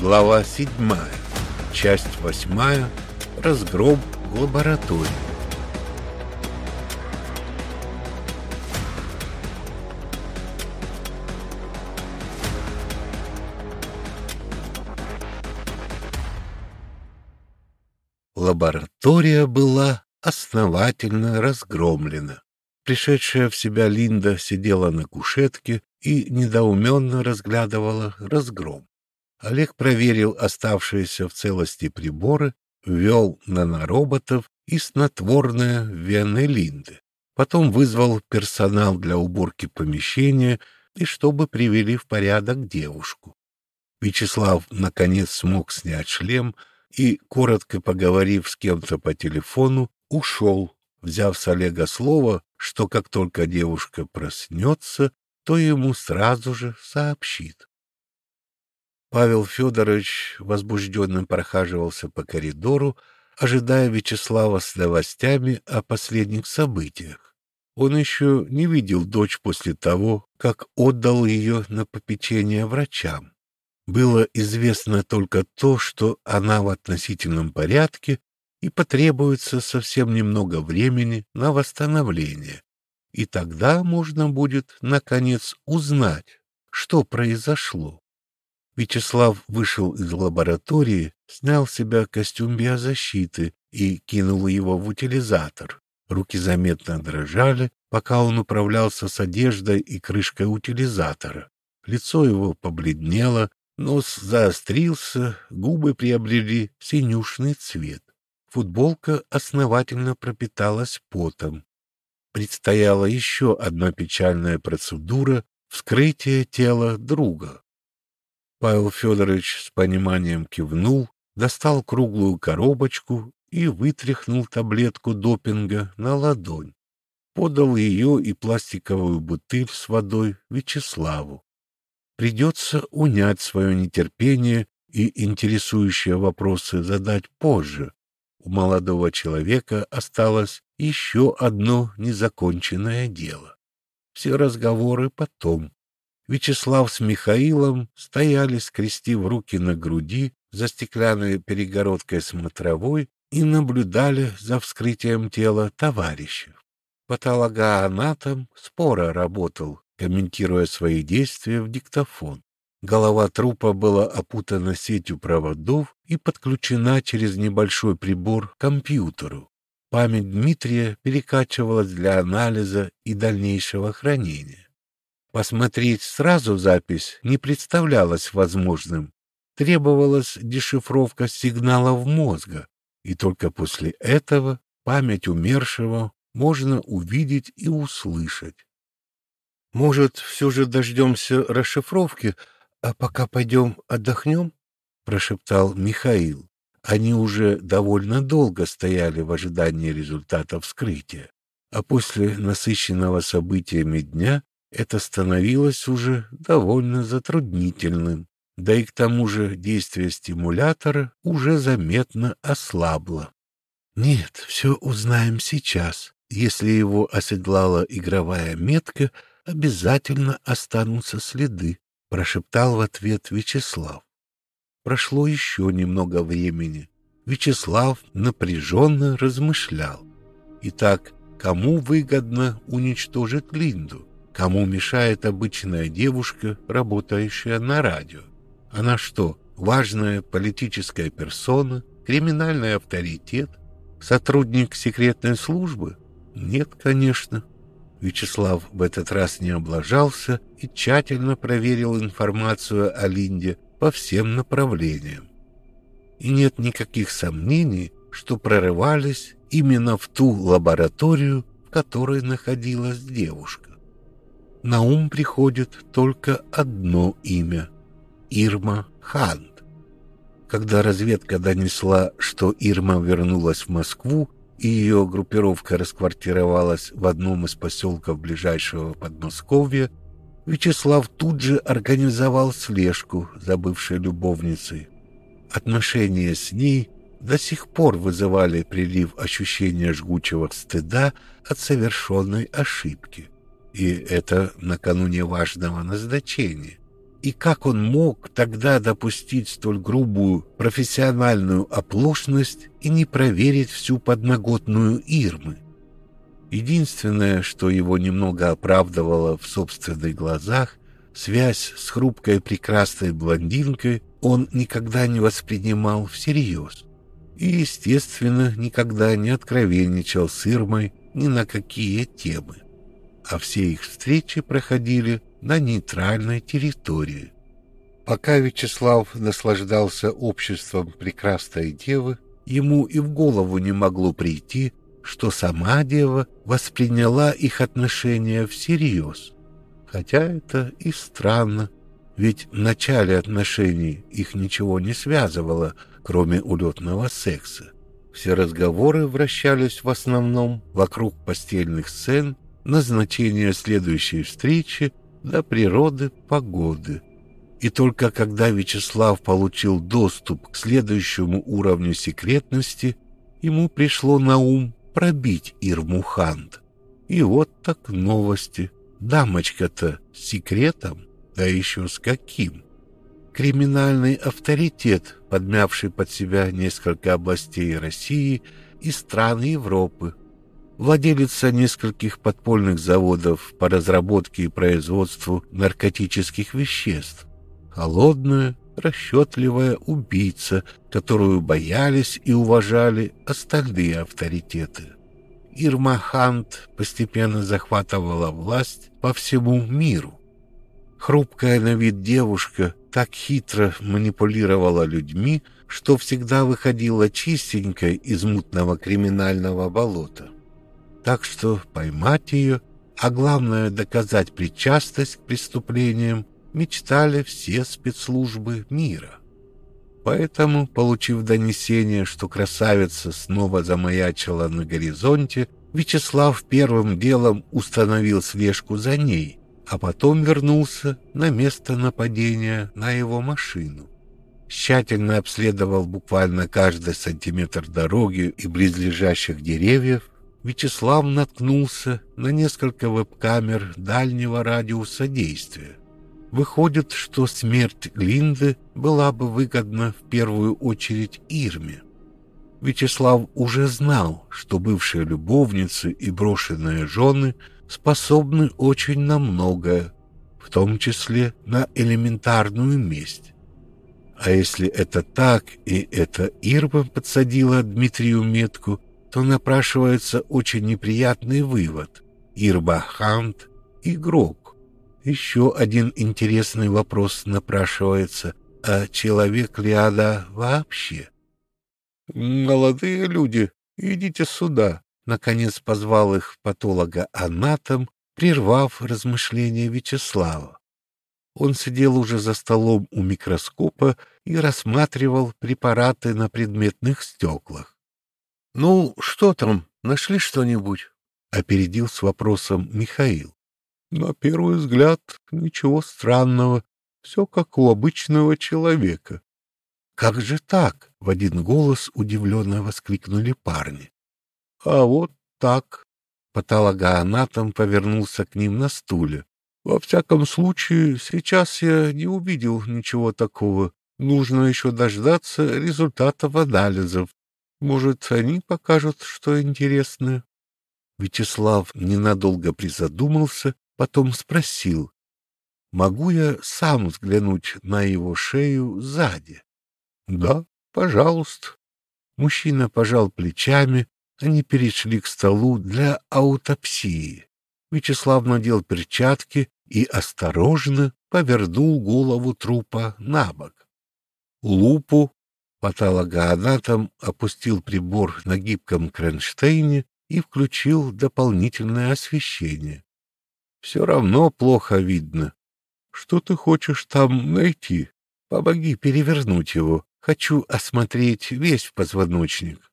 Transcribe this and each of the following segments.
Глава 7. Часть 8. Разгром лаборатории. Лаборатория была основательно разгромлена. Пришедшая в себя Линда сидела на кушетке и недоуменно разглядывала разгром. Олег проверил оставшиеся в целости приборы, ввел нанороботов и снотворное вены Линды. Потом вызвал персонал для уборки помещения и чтобы привели в порядок девушку. Вячеслав наконец смог снять шлем и, коротко поговорив с кем-то по телефону, ушел, взяв с Олега слово, что как только девушка проснется, то ему сразу же сообщит. Павел Федорович возбужденно прохаживался по коридору, ожидая Вячеслава с новостями о последних событиях. Он еще не видел дочь после того, как отдал ее на попечение врачам. Было известно только то, что она в относительном порядке и потребуется совсем немного времени на восстановление. И тогда можно будет, наконец, узнать, что произошло. Вячеслав вышел из лаборатории, снял с себя костюм биозащиты и кинул его в утилизатор. Руки заметно дрожали, пока он управлялся с одеждой и крышкой утилизатора. Лицо его побледнело, нос заострился, губы приобрели синюшный цвет. Футболка основательно пропиталась потом. Предстояла еще одна печальная процедура — вскрытие тела друга. Павел Федорович с пониманием кивнул, достал круглую коробочку и вытряхнул таблетку допинга на ладонь. Подал ее и пластиковую бутыль с водой Вячеславу. Придется унять свое нетерпение и интересующие вопросы задать позже. У молодого человека осталось еще одно незаконченное дело. Все разговоры потом. Вячеслав с Михаилом стояли, скрестив руки на груди за стеклянной перегородкой смотровой и наблюдали за вскрытием тела товарища. Патологоанатом споро работал, комментируя свои действия в диктофон. Голова трупа была опутана сетью проводов и подключена через небольшой прибор к компьютеру. Память Дмитрия перекачивалась для анализа и дальнейшего хранения. Посмотреть сразу запись не представлялось возможным. Требовалась дешифровка сигналов мозга, и только после этого память умершего можно увидеть и услышать. «Может, все же дождемся расшифровки, а пока пойдем отдохнем?» — прошептал Михаил. Они уже довольно долго стояли в ожидании результата вскрытия, а после насыщенного событиями дня это становилось уже довольно затруднительным, да и к тому же действие стимулятора уже заметно ослабло. Нет, все узнаем сейчас. Если его оседлала игровая метка, обязательно останутся следы, прошептал в ответ Вячеслав. Прошло еще немного времени. Вячеслав напряженно размышлял. Итак, кому выгодно уничтожить Линду? Кому мешает обычная девушка, работающая на радио? Она что, важная политическая персона, криминальный авторитет, сотрудник секретной службы? Нет, конечно. Вячеслав в этот раз не облажался и тщательно проверил информацию о Линде по всем направлениям. И нет никаких сомнений, что прорывались именно в ту лабораторию, в которой находилась девушка на ум приходит только одно имя — Ирма Хант. Когда разведка донесла, что Ирма вернулась в Москву, и ее группировка расквартировалась в одном из поселков ближайшего Подмосковья, Вячеслав тут же организовал слежку за бывшей любовницей. Отношения с ней до сих пор вызывали прилив ощущения жгучего стыда от совершенной ошибки и это накануне важного назначения. И как он мог тогда допустить столь грубую профессиональную оплошность и не проверить всю подноготную Ирмы? Единственное, что его немного оправдывало в собственных глазах, связь с хрупкой прекрасной блондинкой он никогда не воспринимал всерьез. И, естественно, никогда не откровенничал с Ирмой ни на какие темы. А все их встречи проходили на нейтральной территории. Пока Вячеслав наслаждался обществом прекрасной девы, ему и в голову не могло прийти, что сама дева восприняла их отношения всерьез. Хотя это и странно, ведь в начале отношений их ничего не связывало, кроме улетного секса. Все разговоры вращались в основном вокруг постельных сцен, назначения следующей встречи до природы, погоды. И только когда Вячеслав получил доступ к следующему уровню секретности, ему пришло на ум пробить Ирмуханд. И вот так новости. Дамочка-то с секретом, да еще с каким. Криминальный авторитет, подмявший под себя несколько областей России и стран Европы, владелица нескольких подпольных заводов по разработке и производству наркотических веществ, холодная, расчетливая убийца, которую боялись и уважали остальные авторитеты. Ирма Хант постепенно захватывала власть по всему миру. Хрупкая на вид девушка так хитро манипулировала людьми, что всегда выходила чистенькой из мутного криминального болота так что поймать ее, а главное доказать причастность к преступлениям, мечтали все спецслужбы мира. Поэтому, получив донесение, что красавица снова замаячила на горизонте, Вячеслав первым делом установил слежку за ней, а потом вернулся на место нападения на его машину. Тщательно обследовал буквально каждый сантиметр дороги и близлежащих деревьев, Вячеслав наткнулся на несколько веб-камер дальнего радиуса действия. Выходит, что смерть Линды была бы выгодна в первую очередь Ирме. Вячеслав уже знал, что бывшие любовницы и брошенные жены способны очень на многое, в том числе на элементарную месть. А если это так, и это Ирма подсадила Дмитрию метку, то напрашивается очень неприятный вывод. Ирбахант — игрок. Еще один интересный вопрос напрашивается. А человек ли она вообще? «Молодые люди, идите сюда», — наконец позвал их патолога-анатом, прервав размышления Вячеслава. Он сидел уже за столом у микроскопа и рассматривал препараты на предметных стеклах. «Ну, что там, нашли что-нибудь?» — опередил с вопросом Михаил. «На первый взгляд, ничего странного. Все как у обычного человека». «Как же так?» — в один голос удивленно воскликнули парни. «А вот так». Патологоанатом повернулся к ним на стуле. «Во всяком случае, сейчас я не увидел ничего такого. Нужно еще дождаться результатов анализов. Может, они покажут что интересное? Вячеслав ненадолго призадумался, потом спросил. Могу я сам взглянуть на его шею сзади? Да, пожалуйста. Мужчина пожал плечами, они перешли к столу для аутопсии. Вячеслав надел перчатки и осторожно повернул голову трупа на бок. Лупу Патологоанатом опустил прибор на гибком кронштейне и включил дополнительное освещение. Все равно плохо видно. Что ты хочешь там найти? Помоги перевернуть его. Хочу осмотреть весь позвоночник.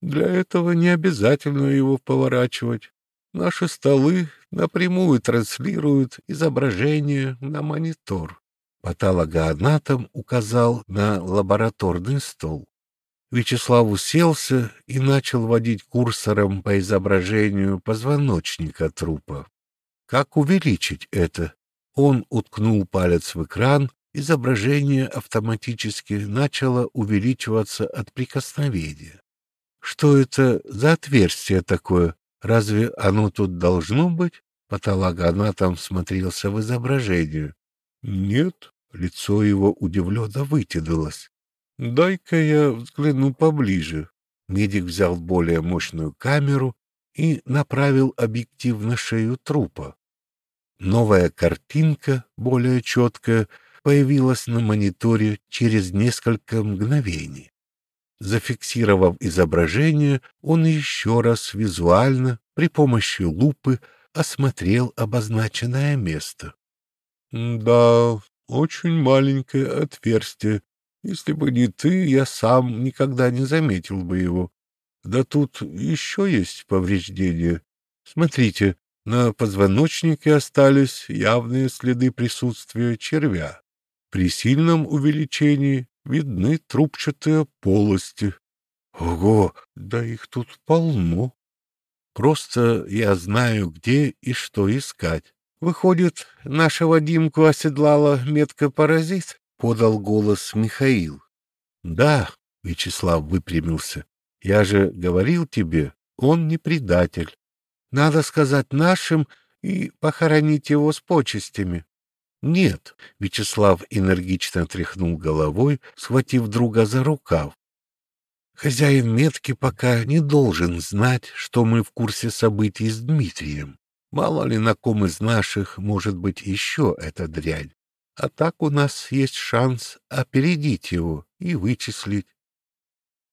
Для этого не обязательно его поворачивать. Наши столы напрямую транслируют изображение на монитор. Патологоанатом указал на лабораторный стол. Вячеслав уселся и начал водить курсором по изображению позвоночника трупа. Как увеличить это? Он уткнул палец в экран, изображение автоматически начало увеличиваться от прикосновения. Что это за отверстие такое? Разве оно тут должно быть? Патологоанатом смотрелся в изображение. Нет, лицо его удивленно вытянулось. Дай-ка я взгляну поближе. Медик взял более мощную камеру и направил объектив на шею трупа. Новая картинка, более четкая, появилась на мониторе через несколько мгновений. Зафиксировав изображение, он еще раз визуально при помощи лупы осмотрел обозначенное место. «Да, очень маленькое отверстие. Если бы не ты, я сам никогда не заметил бы его. Да тут еще есть повреждения. Смотрите, на позвоночнике остались явные следы присутствия червя. При сильном увеличении видны трубчатые полости. Ого, да их тут полно. Просто я знаю, где и что искать. Выходит, нашего Димку оседлала метка-паразит? Подал голос Михаил. Да, Вячеслав выпрямился. Я же говорил тебе, он не предатель. Надо сказать нашим и похоронить его с почестями. Нет, Вячеслав энергично тряхнул головой, схватив друга за рукав. Хозяин метки пока не должен знать, что мы в курсе событий с Дмитрием. Мало ли на ком из наших может быть еще эта дрянь. А так у нас есть шанс опередить его и вычислить.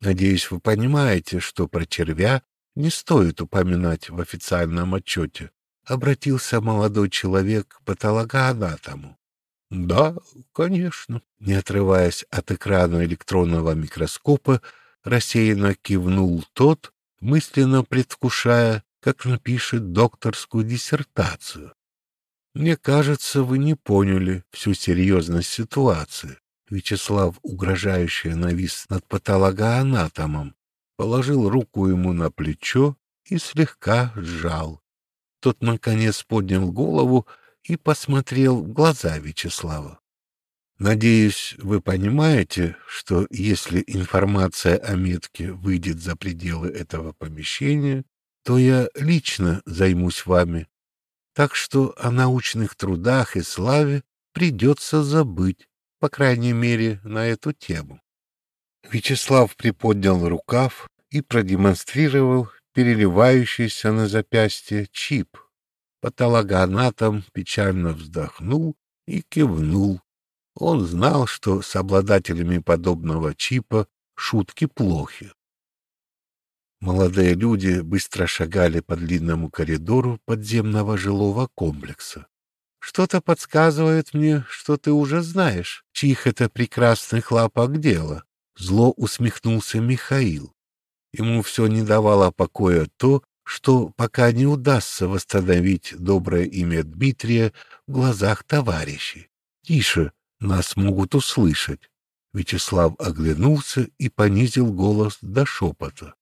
Надеюсь, вы понимаете, что про червя не стоит упоминать в официальном отчете обратился молодой человек к патологоанатому. — Да, конечно. Не отрываясь от экрана электронного микроскопа, рассеянно кивнул тот, мысленно предвкушая, как напишет докторскую диссертацию. Мне кажется, вы не поняли всю серьезность ситуации. Вячеслав, угрожающе навис над патологоанатомом, положил руку ему на плечо и слегка сжал. Тот, наконец, поднял голову и посмотрел в глаза Вячеслава. Надеюсь, вы понимаете, что если информация о метке выйдет за пределы этого помещения, то я лично займусь вами. Так что о научных трудах и славе придется забыть, по крайней мере, на эту тему. Вячеслав приподнял рукав и продемонстрировал переливающийся на запястье чип. Патологоанатом печально вздохнул и кивнул. Он знал, что с обладателями подобного чипа шутки плохи. Молодые люди быстро шагали по длинному коридору подземного жилого комплекса. Что-то подсказывает мне, что ты уже знаешь, чьих это прекрасных лапок дело. Зло усмехнулся Михаил. Ему все не давало покоя то, что пока не удастся восстановить доброе имя Дмитрия в глазах товарищей. Тише, нас могут услышать. Вячеслав оглянулся и понизил голос до шепота.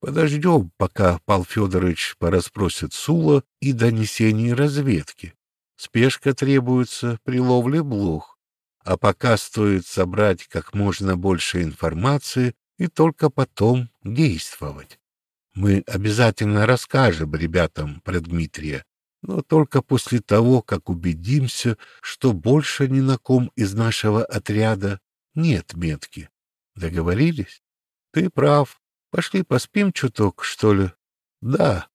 Подождем, пока Пал Федорович порасспросит Сула и донесений разведки. Спешка требуется при ловле блох. А пока стоит собрать как можно больше информации и только потом действовать. Мы обязательно расскажем ребятам про Дмитрия, но только после того, как убедимся, что больше ни на ком из нашего отряда нет метки. Договорились? Ты прав. Пошли поспим чуток, что ли? Да.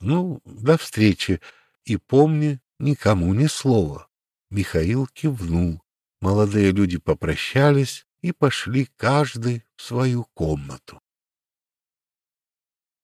Ну, до встречи. И помни, никому ни слова. Михаил кивнул. Молодые люди попрощались, и пошли каждый в свою комнату.